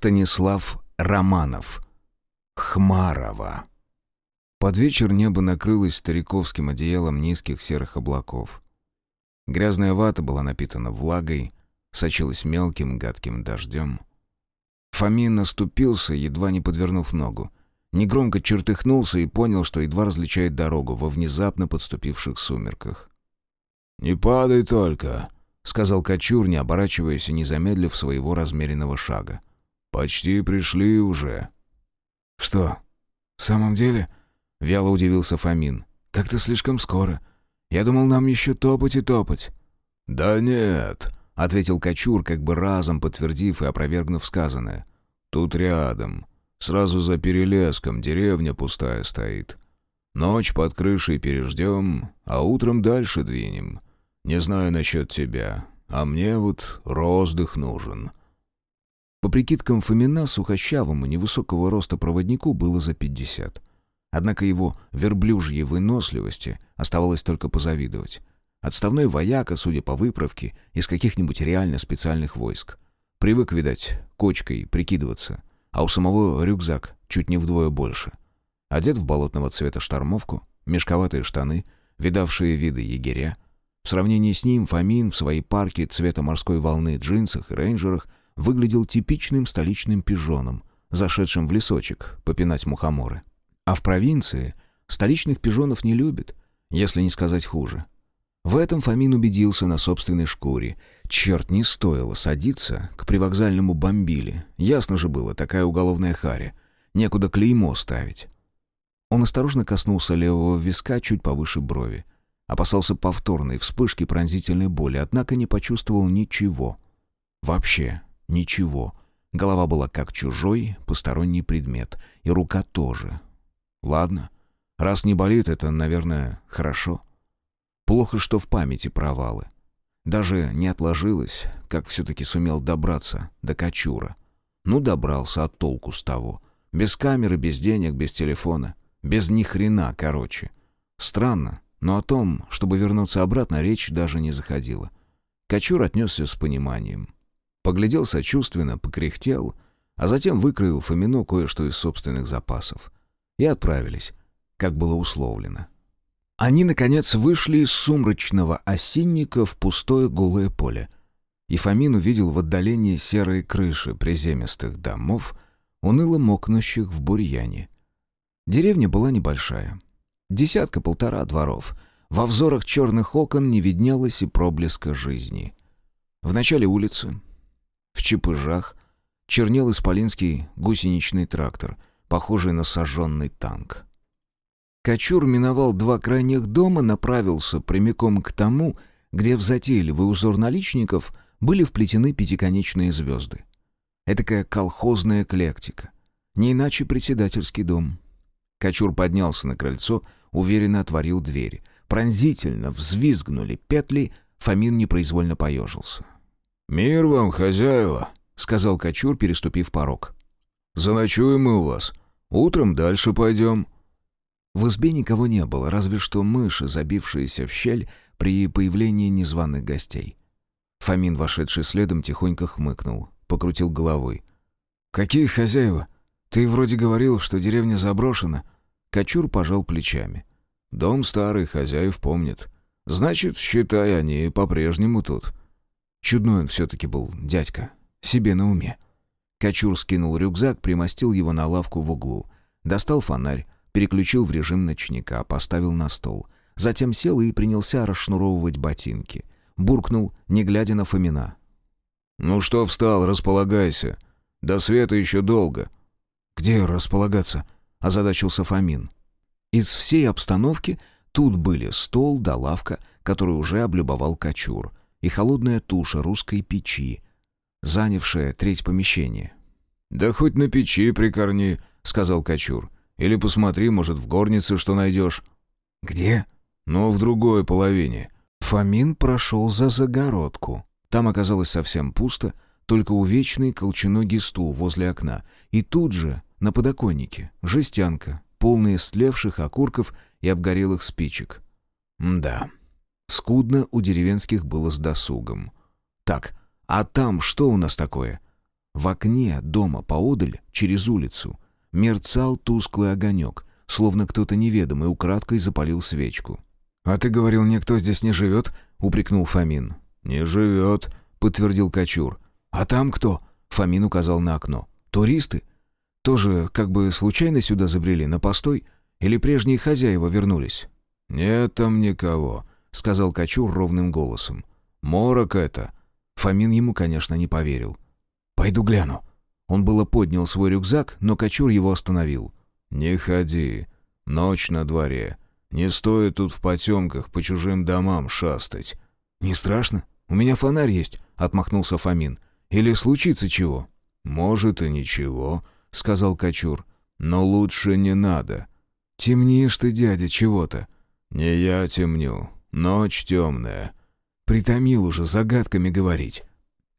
Станислав Романов. Хмарова. Под вечер небо накрылось стариковским одеялом низких серых облаков. Грязная вата была напитана влагой, сочилась мелким гадким дождем. Фомин наступился, едва не подвернув ногу. Негромко чертыхнулся и понял, что едва различает дорогу во внезапно подступивших сумерках. «Не падай только», — сказал Кочур, не оборачиваясь и не замедлив своего размеренного шага. «Почти пришли уже». «Что, в самом деле?» — вяло удивился Фомин. «Как-то слишком скоро. Я думал, нам еще топать и топать». «Да нет», — ответил Кочур, как бы разом подтвердив и опровергнув сказанное. «Тут рядом, сразу за перелеском, деревня пустая стоит. Ночь под крышей переждем, а утром дальше двинем. Не знаю насчет тебя, а мне вот роздых нужен». По прикидкам Фомина, сухощавому, невысокого роста проводнику было за пятьдесят. Однако его верблюжьей выносливости оставалось только позавидовать. Отставной вояка, судя по выправке, из каких-нибудь реально специальных войск. Привык, видать, кочкой прикидываться, а у самого рюкзак чуть не вдвое больше. Одет в болотного цвета штормовку, мешковатые штаны, видавшие виды егеря. В сравнении с ним Фомин в своей парке цвета морской волны джинсах и рейнджерах – выглядел типичным столичным пижоном, зашедшим в лесочек попинать мухоморы. А в провинции столичных пижонов не любят, если не сказать хуже. В этом Фомин убедился на собственной шкуре. Черт, не стоило садиться к привокзальному бомбиле. Ясно же было, такая уголовная харя. Некуда клеймо ставить. Он осторожно коснулся левого виска чуть повыше брови. Опасался повторной вспышки пронзительной боли, однако не почувствовал ничего. Вообще Ничего. Голова была как чужой, посторонний предмет. И рука тоже. Ладно. Раз не болит, это, наверное, хорошо. Плохо, что в памяти провалы. Даже не отложилось, как все-таки сумел добраться до Качура. Ну, добрался, от толку с того. Без камеры, без денег, без телефона. Без ни хрена, короче. Странно, но о том, чтобы вернуться обратно, речь даже не заходила. Качур отнесся с пониманием. Поглядел сочувственно, покряхтел, а затем выкроил Фомину кое-что из собственных запасов. И отправились, как было условлено. Они, наконец, вышли из сумрачного осинника в пустое голое поле. И Фомин увидел в отдалении серые крыши приземистых домов, уныло мокнущих в бурьяне. Деревня была небольшая. Десятка-полтора дворов. Во взорах черных окон не виднелось и проблеска жизни. В начале улицы в чепыжах чернел исполинский гусеничный трактор, похожий на сожженный танк. Кочур миновал два крайних дома, направился прямиком к тому, где в затейливый узор наличников были вплетены пятиконечные звезды. Этакая колхозная эклектика. Не иначе председательский дом. Кочур поднялся на крыльцо, уверенно отворил дверь. Пронзительно взвизгнули петли, Фомин непроизвольно поежился. «Мир вам, хозяева», — сказал Кочур, переступив порог. «Заночуем мы у вас. Утром дальше пойдем». В избе никого не было, разве что мыши, забившиеся в щель при появлении незваных гостей. Фомин, вошедший следом, тихонько хмыкнул, покрутил головой. «Какие хозяева? Ты вроде говорил, что деревня заброшена». Кочур пожал плечами. «Дом старый, хозяев помнит. Значит, считай, они по-прежнему тут. Чудной он все-таки был, дядька. Себе на уме. Кочур скинул рюкзак, примостил его на лавку в углу. Достал фонарь, переключил в режим ночника, поставил на стол. Затем сел и принялся расшнуровывать ботинки. Буркнул, не глядя на Фомина. «Ну что встал, располагайся. До света еще долго». «Где располагаться?» — озадачился Фомин. Из всей обстановки тут были стол да лавка, которую уже облюбовал Кочур — и холодная туша русской печи, занявшая треть помещения. «Да хоть на печи прикорни», — сказал Кочур. «Или посмотри, может, в горнице что найдешь». «Где?» «Ну, в другой половине». Фомин прошел за загородку. Там оказалось совсем пусто, только увечный колченогий стул возле окна. И тут же, на подоконнике, жестянка, полная слевших окурков и обгорелых спичек. Да. Скудно у деревенских было с досугом. Так, а там что у нас такое? В окне дома поодаль, через улицу, мерцал тусклый огонек, словно кто-то неведомый украдкой запалил свечку. «А ты говорил, никто здесь не живет?» — упрекнул Фомин. «Не живет», — подтвердил Кочур. «А там кто?» — Фомин указал на окно. «Туристы? Тоже как бы случайно сюда забрели, на постой? Или прежние хозяева вернулись?» «Нет там никого», — сказал Кочур ровным голосом. «Морок это». Фомин ему, конечно, не поверил. «Пойду гляну». Он было поднял свой рюкзак, но Кочур его остановил. «Не ходи. Ночь на дворе. Не стоит тут в потемках по чужим домам шастать». «Не страшно? У меня фонарь есть», — отмахнулся Фомин. «Или случится чего?» «Может и ничего», — сказал Кочур. «Но лучше не надо». «Темнишь ты, дядя, чего-то». «Не я темню. Ночь темная». Притомил уже загадками говорить.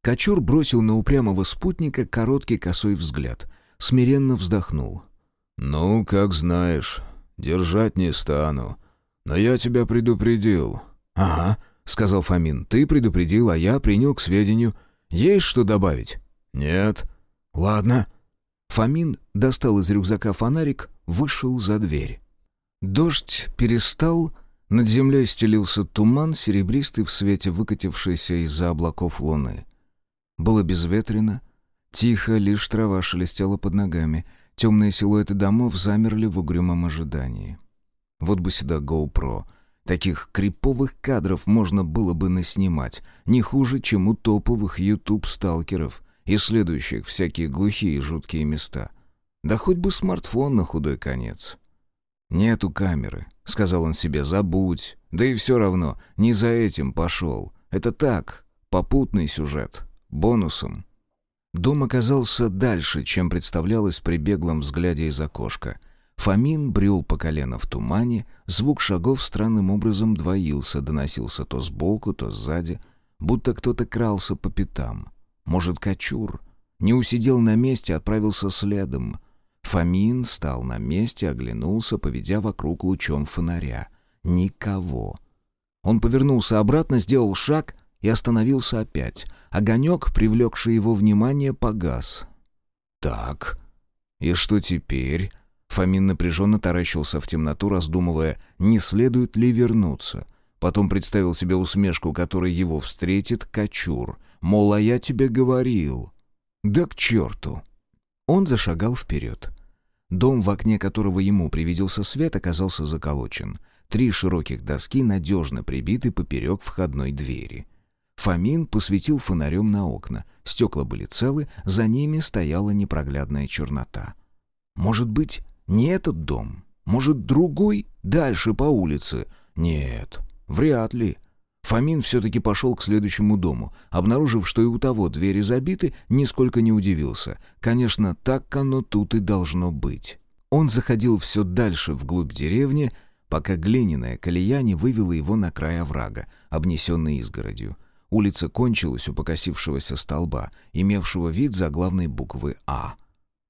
Кочур бросил на упрямого спутника короткий косой взгляд. Смиренно вздохнул. «Ну, как знаешь. Держать не стану. Но я тебя предупредил». «Ага», — сказал Фомин. «Ты предупредил, а я принял к сведению. Есть что добавить?» «Нет». «Ладно». Фомин достал из рюкзака фонарик, вышел за дверь. Дождь перестал, над землей стелился туман, серебристый в свете выкатившейся из-за облаков луны. Было безветренно, тихо, лишь трава шелестела под ногами, темные силуэты домов замерли в угрюмом ожидании. Вот бы сюда GoPro. Таких криповых кадров можно было бы наснимать, не хуже, чем у топовых YouTube-сталкеров, исследующих всякие глухие и жуткие места. Да хоть бы смартфон на худой конец. «Нету камеры», — сказал он себе, — «забудь. Да и все равно, не за этим пошел. Это так, попутный сюжет, бонусом». Дом оказался дальше, чем представлялось при беглом взгляде из окошка. Фомин брел по колено в тумане, звук шагов странным образом двоился, доносился то сбоку, то сзади, будто кто-то крался по пятам. Может, Кочур? Не усидел на месте, отправился следом — Фомин стал на месте, оглянулся, поведя вокруг лучом фонаря. Никого. Он повернулся обратно, сделал шаг и остановился опять. Огонек, привлекший его внимание, погас. «Так, и что теперь?» Фомин напряженно таращился в темноту, раздумывая, не следует ли вернуться. Потом представил себе усмешку, которой его встретит Кочур. Мол, а я тебе говорил. «Да к черту!» Он зашагал вперед. Дом, в окне которого ему привиделся свет, оказался заколочен. Три широких доски надежно прибиты поперек входной двери. Фомин посветил фонарем на окна. Стекла были целы, за ними стояла непроглядная чернота. Может быть, не этот дом? Может, другой? Дальше по улице? Нет, вряд ли. Фомин все-таки пошел к следующему дому. Обнаружив, что и у того двери забиты, нисколько не удивился. Конечно, так оно тут и должно быть. Он заходил все дальше вглубь деревни, пока глиняная колея не вывела его на край оврага, обнесенный изгородью. Улица кончилась у покосившегося столба, имевшего вид заглавной буквы «А».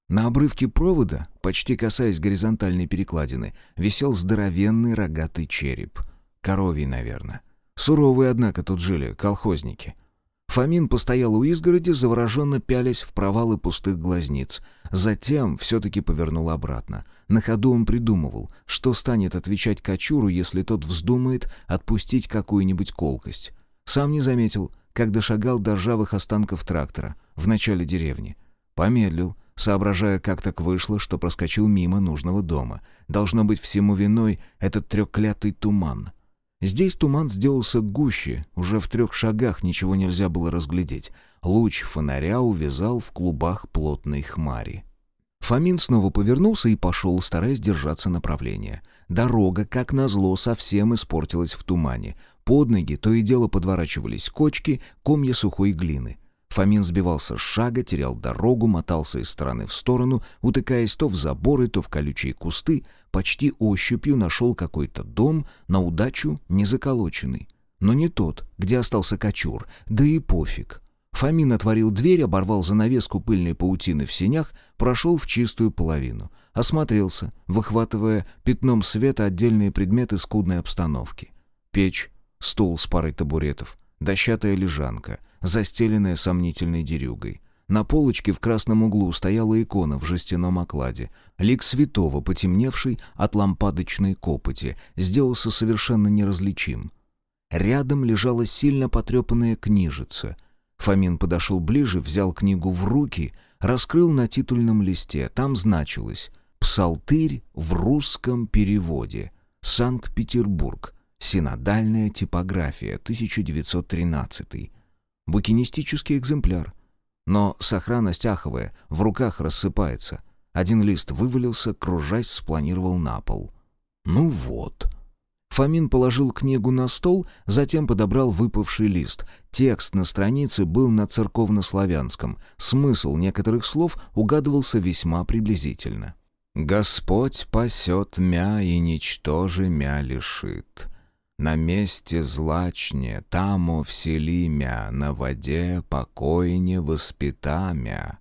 На обрывке провода, почти касаясь горизонтальной перекладины, висел здоровенный рогатый череп. Коровий, наверное. Суровые, однако, тут жили колхозники. Фомин постоял у изгороди, завороженно пялясь в провалы пустых глазниц. Затем все-таки повернул обратно. На ходу он придумывал, что станет отвечать Кочуру, если тот вздумает отпустить какую-нибудь колкость. Сам не заметил, как дошагал до ржавых останков трактора в начале деревни. Помедлил, соображая, как так вышло, что проскочил мимо нужного дома. Должно быть всему виной этот трехклятый туман — Здесь туман сделался гуще, уже в трех шагах ничего нельзя было разглядеть. Луч фонаря увязал в клубах плотной хмари. Фомин снова повернулся и пошел, стараясь держаться направления. Дорога, как назло, совсем испортилась в тумане. Под ноги то и дело подворачивались кочки, комья сухой глины. Фомин сбивался с шага, терял дорогу, мотался из стороны в сторону, утыкаясь то в заборы, то в колючие кусты, почти ощупью нашел какой-то дом, на удачу не заколоченный. Но не тот, где остался кочур, да и пофиг. Фомин отворил дверь, оборвал занавеску пыльной паутины в сенях, прошел в чистую половину. Осмотрелся, выхватывая пятном света отдельные предметы скудной обстановки. Печь, стол с парой табуретов, дощатая лежанка — застеленная сомнительной дерюгой. На полочке в красном углу стояла икона в жестяном окладе. Лик святого, потемневший от лампадочной копоти, сделался совершенно неразличим. Рядом лежала сильно потрепанная книжица. Фомин подошел ближе, взял книгу в руки, раскрыл на титульном листе. Там значилось «Псалтырь в русском переводе. Санкт-Петербург. Синодальная типография. 1913». Букинистический экземпляр. Но сохранность аховая, в руках рассыпается. Один лист вывалился, кружась, спланировал на пол. «Ну вот». Фомин положил книгу на стол, затем подобрал выпавший лист. Текст на странице был на церковнославянском. Смысл некоторых слов угадывался весьма приблизительно. «Господь пасет мя и ничтоже мя лишит. На месте злачне, тамо всели мя, на воде покойне воспитамя.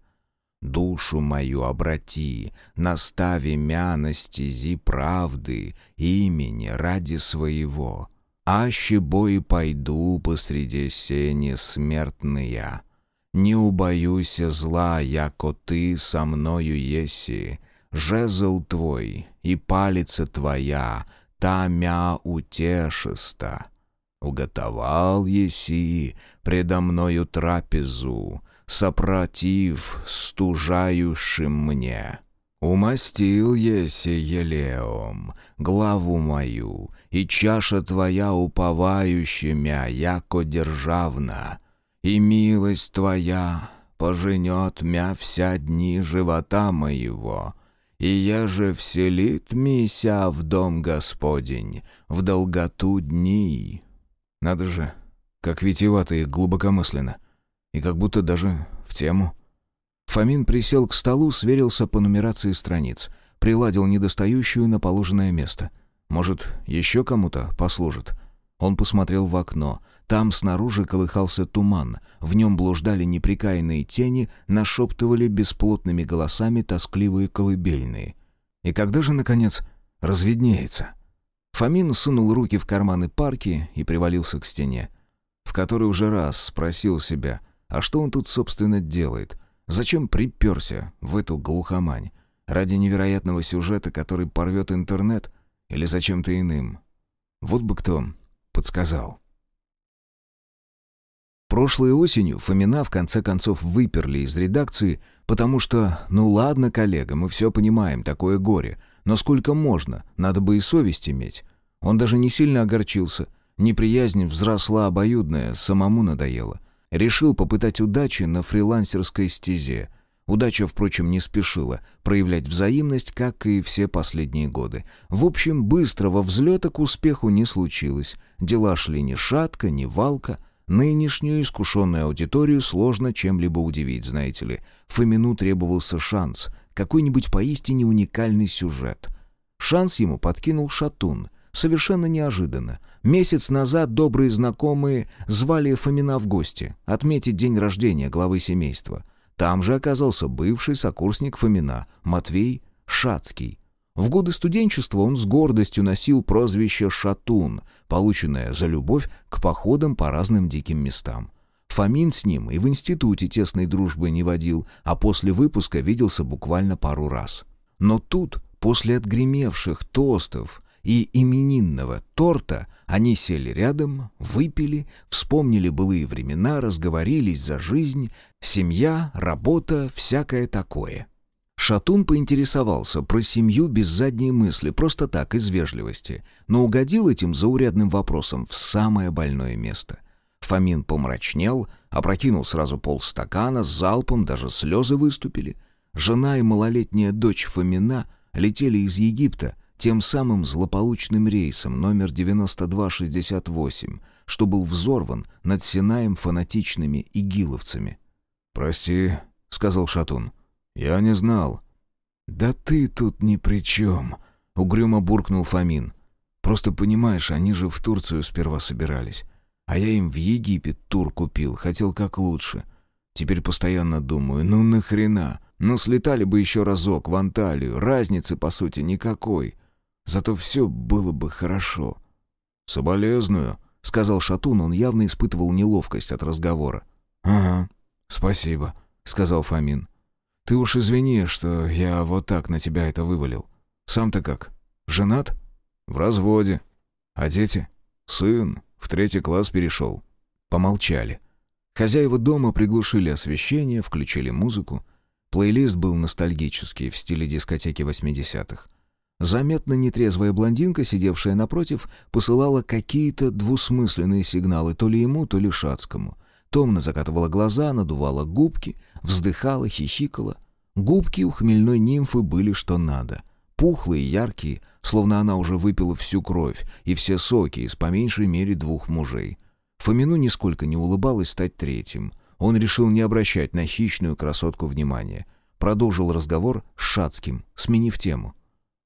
Душу мою обрати, настави мя на стези правды, имени ради своего. Аще бои пойду посреди сени смертные. Не убоюся зла, яко ты со мною еси, жезл твой и палица твоя, та мя утешиста. Уготовал еси предо мною трапезу, сопротив стужающим мне. Умастил еси елеом главу мою, и чаша твоя уповающимя, яко державна, и милость твоя поженет мя вся дни живота моего, и еже вселит мися в дом Господень, в долготу дней». Надо же, как витиевато и глубокомысленно. И как будто даже в тему. Фомин присел к столу, сверился по нумерации страниц, приладил недостающую на положенное место. Может, еще кому-то послужит. Он посмотрел в окно. Там снаружи колыхался туман. В нем блуждали неприкаянные тени, нашептывали бесплотными голосами тоскливые колыбельные. И когда же, наконец, разведнеется? Фомин сунул руки в карманы парки и привалился к стене. В который уже раз спросил себя, а что он тут, собственно, делает? Зачем приперся в эту глухомань? Ради невероятного сюжета, который порвет интернет? Или за чем-то иным? Вот бы кто подсказал. Прошлой осенью Фомина в конце концов выперли из редакции, потому что, ну ладно, коллега, мы все понимаем, такое горе, но сколько можно, надо бы и совесть иметь. Он даже не сильно огорчился, неприязнь взросла обоюдная, самому надоело. Решил попытать удачи на фрилансерской стезе. Удача, впрочем, не спешила проявлять взаимность, как и все последние годы. В общем, быстрого взлета к успеху не случилось. Дела шли ни шатко, ни валко — Нынешнюю искушенную аудиторию сложно чем-либо удивить, знаете ли. Фомину требовался шанс, какой-нибудь поистине уникальный сюжет. Шанс ему подкинул Шатун. Совершенно неожиданно. Месяц назад добрые знакомые звали Фомина в гости, отметить день рождения главы семейства. Там же оказался бывший сокурсник Фомина, Матвей Шацкий. В годы студенчества он с гордостью носил прозвище «Шатун», полученное за любовь к походам по разным диким местам. Фомин с ним и в институте тесной дружбы не водил, а после выпуска виделся буквально пару раз. Но тут, после отгремевших тостов и именинного торта, они сели рядом, выпили, вспомнили былые времена, разговорились за жизнь, семья, работа, всякое такое. Шатун поинтересовался про семью без задней мысли, просто так, из вежливости, но угодил этим заурядным вопросом в самое больное место. Фомин помрачнел, опрокинул сразу полстакана, с залпом даже слезы выступили. Жена и малолетняя дочь Фомина летели из Египта тем самым злополучным рейсом номер 9268, что был взорван над Синаем фанатичными игиловцами. «Прости», — сказал Шатун, — «Я не знал». «Да ты тут ни при чем», — угрюмо буркнул Фомин. «Просто понимаешь, они же в Турцию сперва собирались. А я им в Египет тур купил, хотел как лучше. Теперь постоянно думаю, ну нахрена? Ну слетали бы еще разок в Анталию, разницы, по сути, никакой. Зато все было бы хорошо». «Соболезную», — сказал Шатун, он явно испытывал неловкость от разговора. «Ага, спасибо», — сказал Фомин. «Ты уж извини, что я вот так на тебя это вывалил. Сам-то как? Женат?» «В разводе. А дети?» «Сын. В третий класс перешел». Помолчали. Хозяева дома приглушили освещение, включили музыку. Плейлист был ностальгический, в стиле дискотеки 80-х. Заметно нетрезвая блондинка, сидевшая напротив, посылала какие-то двусмысленные сигналы то ли ему, то ли Шацкому. Томно закатывала глаза, надувала губки, вздыхала, хихикала. Губки у хмельной нимфы были что надо. Пухлые, яркие, словно она уже выпила всю кровь и все соки из по меньшей мере двух мужей. Фомину нисколько не улыбалось стать третьим. Он решил не обращать на хищную красотку внимания. Продолжил разговор с Шацким, сменив тему.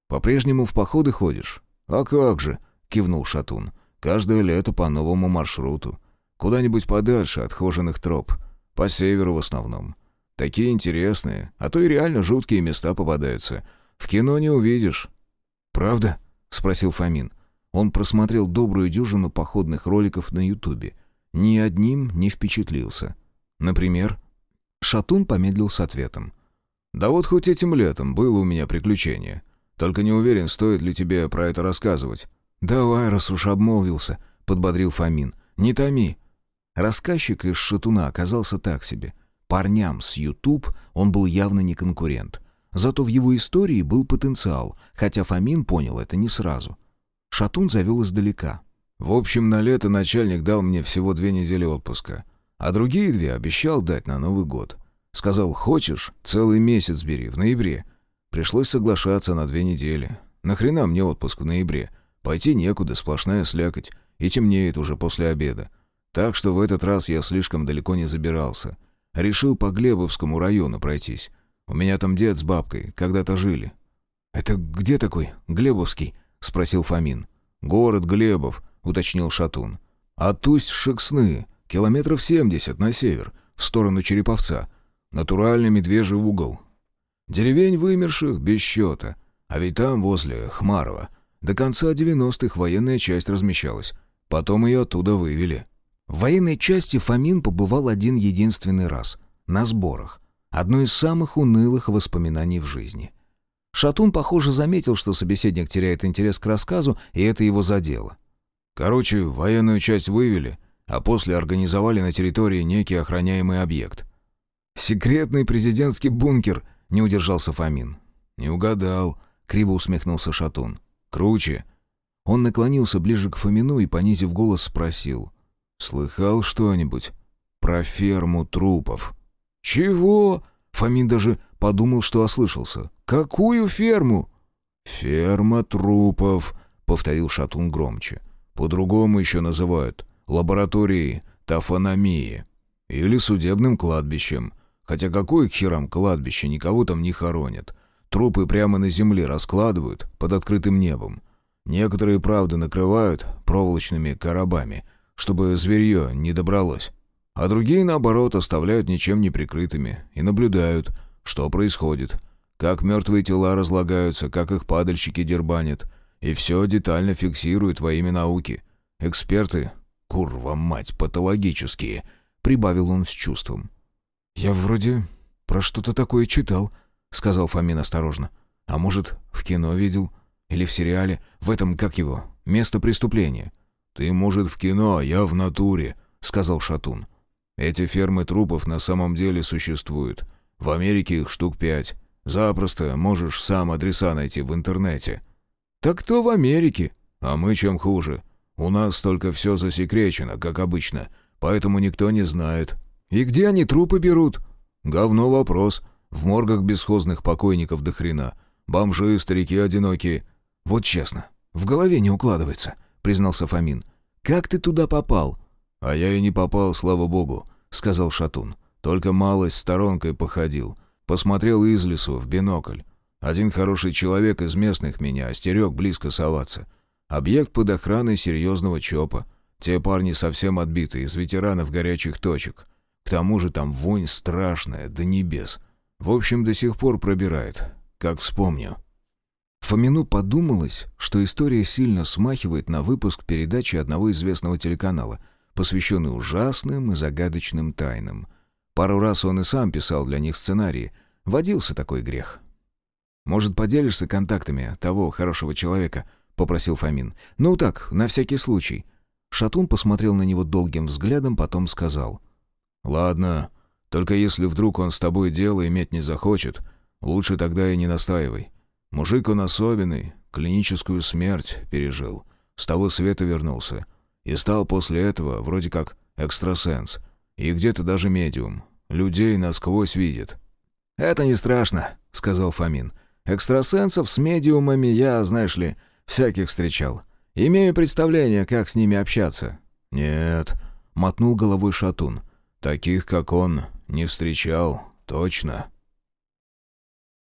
«По-прежнему в походы ходишь?» «А как же!» — кивнул Шатун. «Каждое лето по новому маршруту. Куда-нибудь подальше от хоженых троп. По северу в основном. Такие интересные, а то и реально жуткие места попадаются. В кино не увидишь». «Правда?» — спросил Фомин. Он просмотрел добрую дюжину походных роликов на Ютубе. Ни одним не впечатлился. Например, Шатун помедлил с ответом. «Да вот хоть этим летом было у меня приключение. Только не уверен, стоит ли тебе про это рассказывать». «Давай, раз уж обмолвился», — подбодрил Фомин. «Не томи». Рассказчик из Шатуна оказался так себе. Парням с YouTube он был явно не конкурент. Зато в его истории был потенциал, хотя Фомин понял это не сразу. Шатун завел издалека. «В общем, на лето начальник дал мне всего две недели отпуска, а другие две обещал дать на Новый год. Сказал, хочешь, целый месяц бери, в ноябре. Пришлось соглашаться на две недели. Нахрена мне отпуск в ноябре? Пойти некуда, сплошная слякоть, и темнеет уже после обеда. Так что в этот раз я слишком далеко не забирался. Решил по Глебовскому району пройтись. У меня там дед с бабкой когда-то жили». «Это где такой, Глебовский?» — спросил Фомин. «Город Глебов», — уточнил Шатун. «От Усть-Шексны, километров семьдесят на север, в сторону Череповца. Натуральный медвежий угол. Деревень вымерших без счета. А ведь там, возле Хмарова, до конца девяностых военная часть размещалась. Потом ее оттуда вывели». В военной части Фомин побывал один единственный раз. На сборах. Одно из самых унылых воспоминаний в жизни. Шатун, похоже, заметил, что собеседник теряет интерес к рассказу, и это его задело. Короче, военную часть вывели, а после организовали на территории некий охраняемый объект. «Секретный президентский бункер», — не удержался Фомин. «Не угадал», — криво усмехнулся Шатун. «Круче». Он наклонился ближе к Фомину и, понизив голос, спросил. «Слыхал что-нибудь про ферму трупов?» «Чего?» Фомин даже подумал, что ослышался. «Какую ферму?» «Ферма трупов», — повторил Шатун громче. «По-другому еще называют. Лабораторией тафономии. Или судебным кладбищем. Хотя какое к херам кладбище, никого там не хоронят. Трупы прямо на земле раскладывают под открытым небом. Некоторые, правда, накрывают проволочными коробами, чтобы зверье не добралось. А другие, наоборот, оставляют ничем не прикрытыми и наблюдают, что происходит. Как мертвые тела разлагаются, как их падальщики дербанят. И все детально фиксируют во имя науки. Эксперты, курва мать, патологические, прибавил он с чувством. «Я вроде про что-то такое читал», — сказал Фомин осторожно. «А может, в кино видел? Или в сериале? В этом, как его, место преступления?» «Ты, может, в кино, а я в натуре», — сказал Шатун. «Эти фермы трупов на самом деле существуют. В Америке их штук пять. Запросто можешь сам адреса найти в интернете». «Так кто в Америке?» «А мы чем хуже. У нас только все засекречено, как обычно, поэтому никто не знает». «И где они трупы берут?» «Говно вопрос. В моргах бесхозных покойников до хрена. Бомжи, старики одинокие». «Вот честно, в голове не укладывается», — признался Фомин. «Как ты туда попал?» «А я и не попал, слава богу», — сказал Шатун. «Только малость сторонкой походил. Посмотрел из лесу, в бинокль. Один хороший человек из местных меня остерег близко соваться. Объект под охраной серьезного ЧОПа. Те парни совсем отбиты, из ветеранов горячих точек. К тому же там вонь страшная, до небес. В общем, до сих пор пробирает, как вспомню». Фомину подумалось, что история сильно смахивает на выпуск передачи одного известного телеканала, посвященный ужасным и загадочным тайнам. Пару раз он и сам писал для них сценарии. Водился такой грех. «Может, поделишься контактами того хорошего человека?» — попросил Фомин. «Ну так, на всякий случай». Шатун посмотрел на него долгим взглядом, потом сказал. «Ладно, только если вдруг он с тобой дело иметь не захочет, лучше тогда и не настаивай. Мужик он особенный, клиническую смерть пережил, с того света вернулся. И стал после этого вроде как экстрасенс, и где-то даже медиум. Людей насквозь видит». «Это не страшно», — сказал Фомин. «Экстрасенсов с медиумами я, знаешь ли, всяких встречал. Имею представление, как с ними общаться». «Нет», — мотнул головой Шатун. «Таких, как он, не встречал, точно».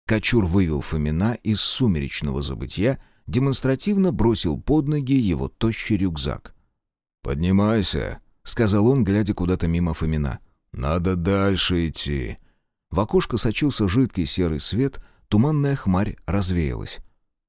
Кочур вывел Фомина из сумеречного забытья, демонстративно бросил под ноги его тощий рюкзак. «Поднимайся», — сказал он, глядя куда-то мимо Фомина. «Надо дальше идти». В окошко сочился жидкий серый свет, туманная хмарь развеялась.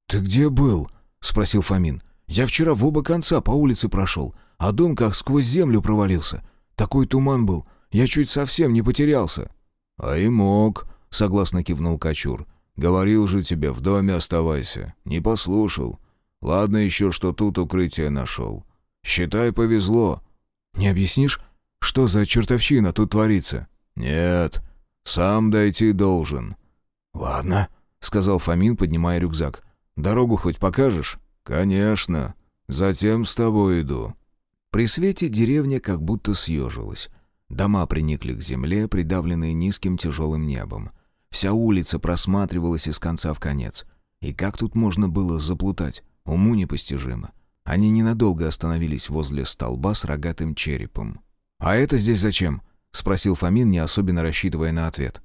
«Ты где был?» — спросил Фомин. «Я вчера в оба конца по улице прошел, а дом как сквозь землю провалился. Такой туман был, я чуть совсем не потерялся». «А и мог», — согласно кивнул Кочур. «Говорил же тебе, в доме оставайся. Не послушал. Ладно еще, что тут укрытие нашел. Считай, повезло». «Не объяснишь, что за чертовщина тут творится?» «Нет, сам дойти должен». «Ладно», — сказал Фомин, поднимая рюкзак. «Дорогу хоть покажешь?» «Конечно. Затем с тобой иду». При свете деревня как будто съежилась. Дома приникли к земле, придавленные низким тяжелым небом. Вся улица просматривалась из конца в конец. И как тут можно было заплутать? Уму непостижимо. Они ненадолго остановились возле столба с рогатым черепом. «А это здесь зачем?» — спросил Фомин, не особенно рассчитывая на ответ.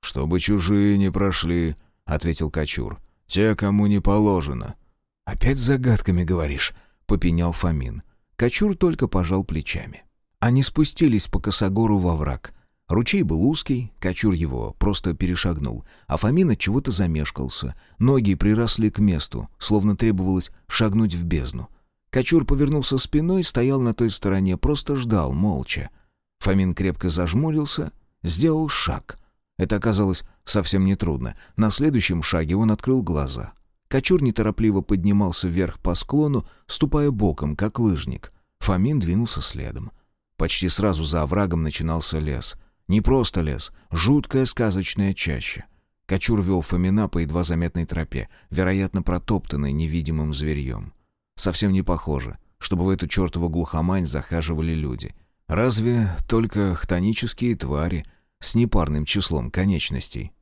«Чтобы чужие не прошли», — ответил Кочур. «Те, кому не положено». «Опять загадками говоришь», — попенял Фомин. Кочур только пожал плечами. Они спустились по косогору во враг. Ручей был узкий, Кочур его просто перешагнул, а Фомин от чего-то замешкался. Ноги приросли к месту, словно требовалось шагнуть в бездну. Кочур повернулся спиной, стоял на той стороне, просто ждал, молча. Фомин крепко зажмурился, сделал шаг. Это оказалось совсем нетрудно. На следующем шаге он открыл глаза. Кочур неторопливо поднимался вверх по склону, ступая боком, как лыжник. Фомин двинулся следом. Почти сразу за оврагом начинался лес. Не просто лес, жуткая сказочная чаща. Кочур вел Фомина по едва заметной тропе, вероятно, протоптанной невидимым зверьем. Совсем не похоже, чтобы в эту чертову глухомань захаживали люди. Разве только хтонические твари с непарным числом конечностей?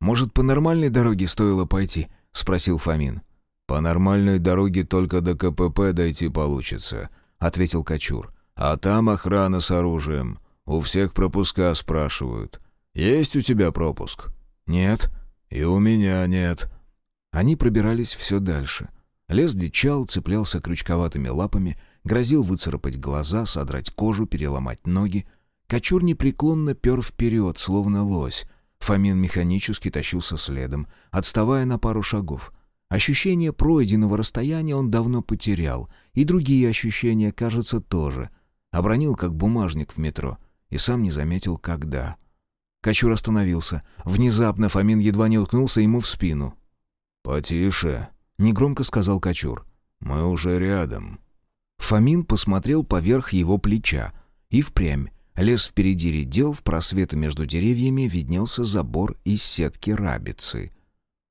«Может, по нормальной дороге стоило пойти?» — спросил Фомин. «По нормальной дороге только до КПП дойти получится», — ответил Кочур. «А там охрана с оружием. У всех пропуска спрашивают. Есть у тебя пропуск?» «Нет». «И у меня нет». Они пробирались все дальше. Лес дичал, цеплялся крючковатыми лапами, грозил выцарапать глаза, содрать кожу, переломать ноги. Кочур непреклонно пер вперед, словно лось. Фомин механически тащился следом, отставая на пару шагов. Ощущение пройденного расстояния он давно потерял, и другие ощущения, кажется, тоже. Обронил, как бумажник в метро, и сам не заметил, когда. Кочур остановился. Внезапно Фомин едва не уткнулся ему в спину. «Потише», — негромко сказал Кочур. «Мы уже рядом». Фомин посмотрел поверх его плеча. И впрямь. Лес впереди редел, в просветы между деревьями виднелся забор из сетки рабицы.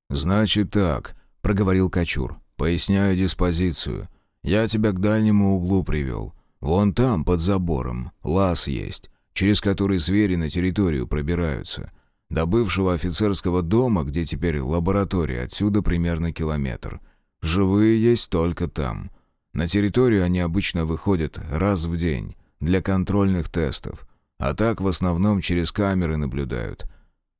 «Значит так», — проговорил Кочур. «Поясняю диспозицию. Я тебя к дальнему углу привел. Вон там, под забором, лаз есть, через который звери на территорию пробираются. До бывшего офицерского дома, где теперь лаборатория, отсюда примерно километр. Живые есть только там. На территорию они обычно выходят раз в день для контрольных тестов, а так в основном через камеры наблюдают.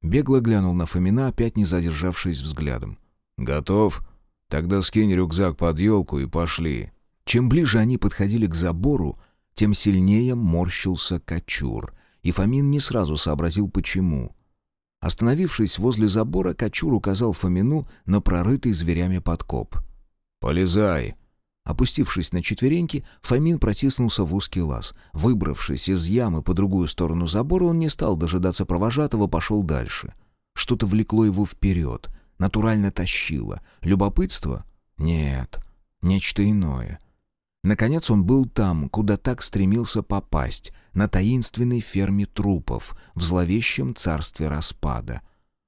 Бегло глянул на Фомина, опять не задержавшись взглядом. «Готов? Тогда скинь рюкзак под елку и пошли». Чем ближе они подходили к забору, тем сильнее морщился Кочур, и Фомин не сразу сообразил, почему. Остановившись возле забора, Кочур указал Фомину на прорытый зверями подкоп. «Полезай!» Опустившись на четвереньки, Фомин протиснулся в узкий лаз. Выбравшись из ямы по другую сторону забора, он не стал дожидаться провожатого, пошел дальше. Что-то влекло его вперед, натурально тащило. Любопытство? Нет, нечто иное. Наконец он был там, куда так стремился попасть, на таинственной ферме трупов, в зловещем царстве распада.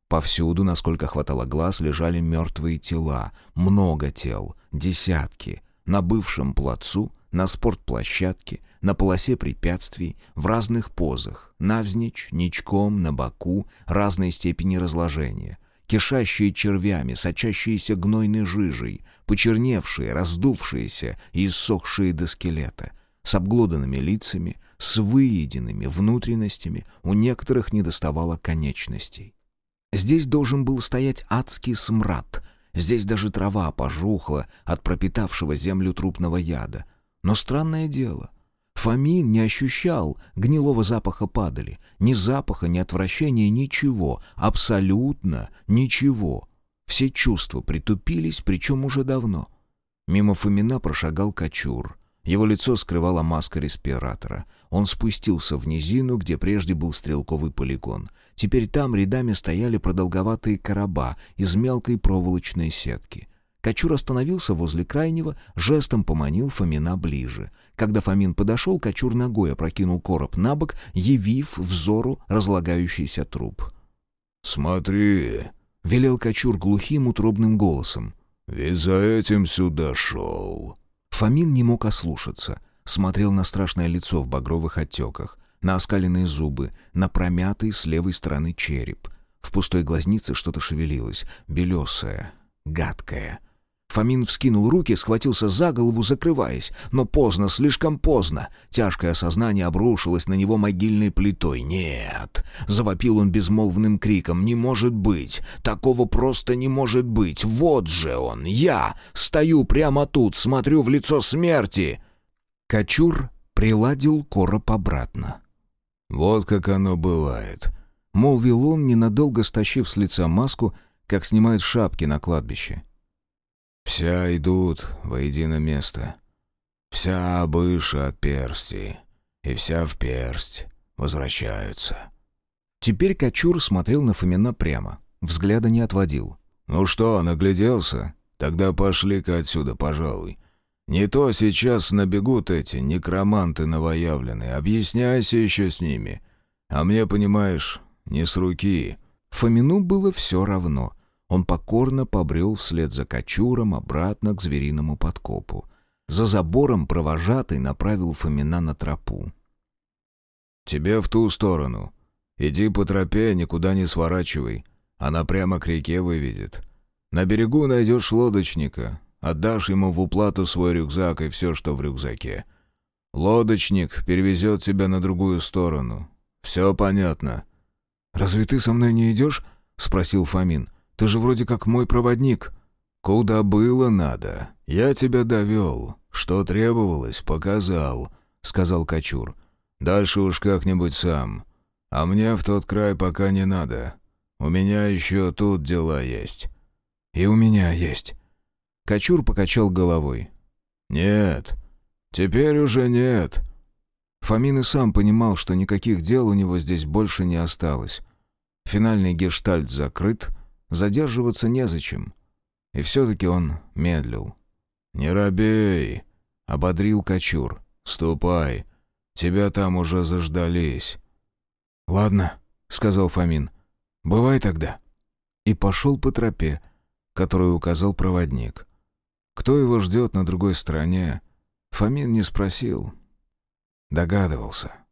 Повсюду, насколько хватало глаз, лежали мертвые тела, много тел, десятки — на бывшем плацу, на спортплощадке, на полосе препятствий, в разных позах, навзничь, ничком, на боку, разной степени разложения, кишащие червями, сочащиеся гнойной жижей, почерневшие, раздувшиеся и иссохшие до скелета, с обглоданными лицами, с выеденными внутренностями, у некоторых недоставало конечностей. Здесь должен был стоять адский смрад — Здесь даже трава пожухла от пропитавшего землю трупного яда. Но странное дело, Фомин не ощущал гнилого запаха падали. Ни запаха, ни отвращения, ничего. Абсолютно ничего. Все чувства притупились, причем уже давно. Мимо Фомина прошагал кочур. Его лицо скрывала маска респиратора. Он спустился в низину, где прежде был стрелковый полигон. Теперь там рядами стояли продолговатые короба из мелкой проволочной сетки. Кочур остановился возле крайнего, жестом поманил Фомина ближе. Когда Фомин подошел, Кочур ногой опрокинул короб на бок, явив взору разлагающийся труп. «Смотри!» — велел Кочур глухим утробным голосом. «Ведь за этим сюда шел!» Фомин не мог ослушаться. Смотрел на страшное лицо в багровых отеках, на оскаленные зубы, на промятый с левой стороны череп. В пустой глазнице что-то шевелилось, белесое, гадкое — Фомин вскинул руки, схватился за голову, закрываясь. Но поздно, слишком поздно. Тяжкое осознание обрушилось на него могильной плитой. «Нет!» — завопил он безмолвным криком. «Не может быть! Такого просто не может быть! Вот же он! Я! Стою прямо тут, смотрю в лицо смерти!» Кочур приладил короб обратно. «Вот как оно бывает», — молвил он, ненадолго стащив с лица маску, как снимают шапки на кладбище. Вся идут воедино место. Вся быша от персти, и вся в персть возвращаются. Теперь Кочур смотрел на Фомина прямо, взгляда не отводил. «Ну что, нагляделся? Тогда пошли-ка отсюда, пожалуй. Не то сейчас набегут эти некроманты новоявленные, объясняйся еще с ними. А мне, понимаешь, не с руки». Фомину было все равно — он покорно побрел вслед за кочуром обратно к звериному подкопу. За забором провожатый направил Фомина на тропу. «Тебе в ту сторону. Иди по тропе, никуда не сворачивай. Она прямо к реке выведет. На берегу найдешь лодочника. Отдашь ему в уплату свой рюкзак и все, что в рюкзаке. Лодочник перевезет тебя на другую сторону. Все понятно». «Разве ты со мной не идешь?» — спросил Фомин. Ты же вроде как мой проводник». «Куда было надо. Я тебя довел. Что требовалось, показал», — сказал Кочур. «Дальше уж как-нибудь сам. А мне в тот край пока не надо. У меня еще тут дела есть». «И у меня есть». Кочур покачал головой. «Нет, теперь уже нет». Фомин и сам понимал, что никаких дел у него здесь больше не осталось. Финальный гештальт закрыт — Задерживаться незачем. И все-таки он медлил. «Не робей!» — ободрил Кочур. «Ступай. Тебя там уже заждались». «Ладно», — сказал Фомин. «Бывай тогда». И пошел по тропе, которую указал проводник. Кто его ждет на другой стороне, Фомин не спросил. Догадывался.